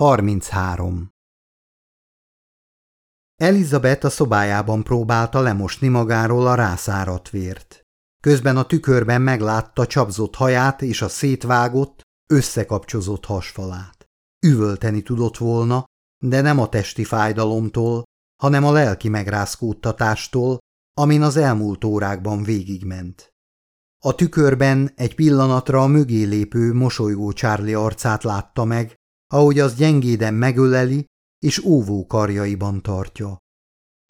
33. Elizabeth a szobájában próbálta lemosni magáról a rászáradt vért. Közben a tükörben meglátta csapzott haját és a szétvágott, összekapcsozott hasfalát. Üvölteni tudott volna, de nem a testi fájdalomtól, hanem a lelki megrázkódtatástól, amin az elmúlt órákban végigment. A tükörben egy pillanatra a mögé lépő, mosolygó Charlie arcát látta meg, ahogy az gyengéden megöleli és óvó karjaiban tartja.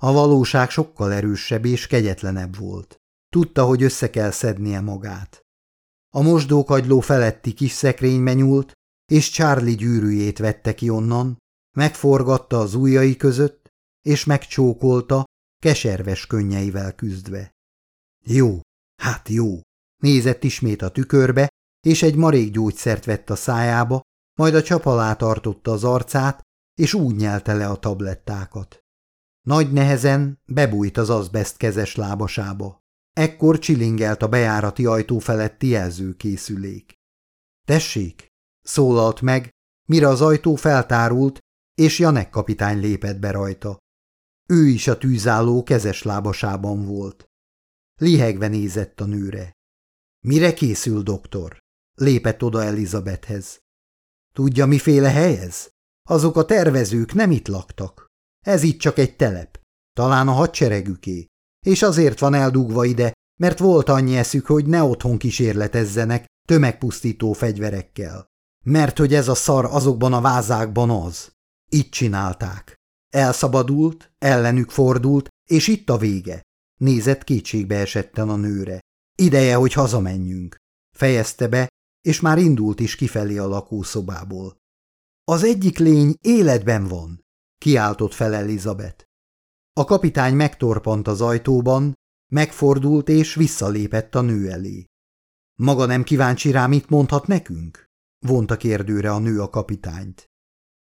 A valóság sokkal erősebb és kegyetlenebb volt. Tudta, hogy össze kell szednie magát. A mosdókagyló feletti kis szekrénybe nyúlt, és Charlie gyűrűjét vette ki onnan, megforgatta az ujjai között, és megcsókolta, keserves könnyeivel küzdve. Jó, hát jó. Nézett ismét a tükörbe, és egy marék gyógyszert vett a szájába, majd a csap alá tartotta az arcát, és úgy nyelte le a tablettákat. Nagy nehezen bebújt az azbest kezes lábasába. Ekkor csilingelt a bejárati ajtó feletti jelzőkészülék. Tessék, szólalt meg, mire az ajtó feltárult, és Janek kapitány lépett be rajta. Ő is a tűzálló kezes lábasában volt. Lihegve nézett a nőre. Mire készül, doktor? Lépett oda Elizabethhez. Tudja, miféle hely ez? Azok a tervezők nem itt laktak. Ez itt csak egy telep. Talán a hadseregüké. És azért van eldugva ide, mert volt annyi eszük, hogy ne otthon kísérletezzenek tömegpusztító fegyverekkel. Mert hogy ez a szar azokban a vázákban az. Itt csinálták. Elszabadult, ellenük fordult, és itt a vége. Nézett kétségbe esetten a nőre. Ideje, hogy hazamenjünk. Fejezte be, és már indult is kifelé a lakószobából. Az egyik lény életben van, kiáltott fel Elizabeth. A kapitány megtorpant az ajtóban, megfordult és visszalépett a nő elé. Maga nem kíváncsi rá, mit mondhat nekünk? vonta kérdőre a nő a kapitányt.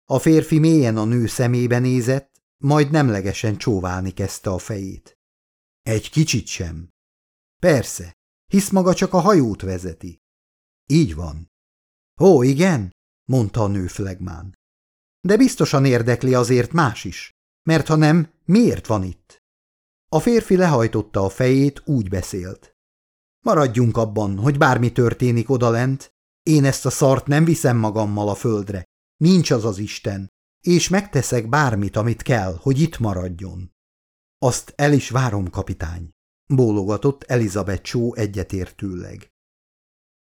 A férfi mélyen a nő szemébe nézett, majd nemlegesen csóválni kezdte a fejét. Egy kicsit sem. Persze, hisz maga csak a hajót vezeti. Így van. Ó, igen, mondta a nő flegmán. De biztosan érdekli azért más is, mert ha nem, miért van itt? A férfi lehajtotta a fejét, úgy beszélt. Maradjunk abban, hogy bármi történik odalent, én ezt a szart nem viszem magammal a földre, nincs az az Isten, és megteszek bármit, amit kell, hogy itt maradjon. Azt el is várom, kapitány, bólogatott Elizabeth Csó egyetértőleg.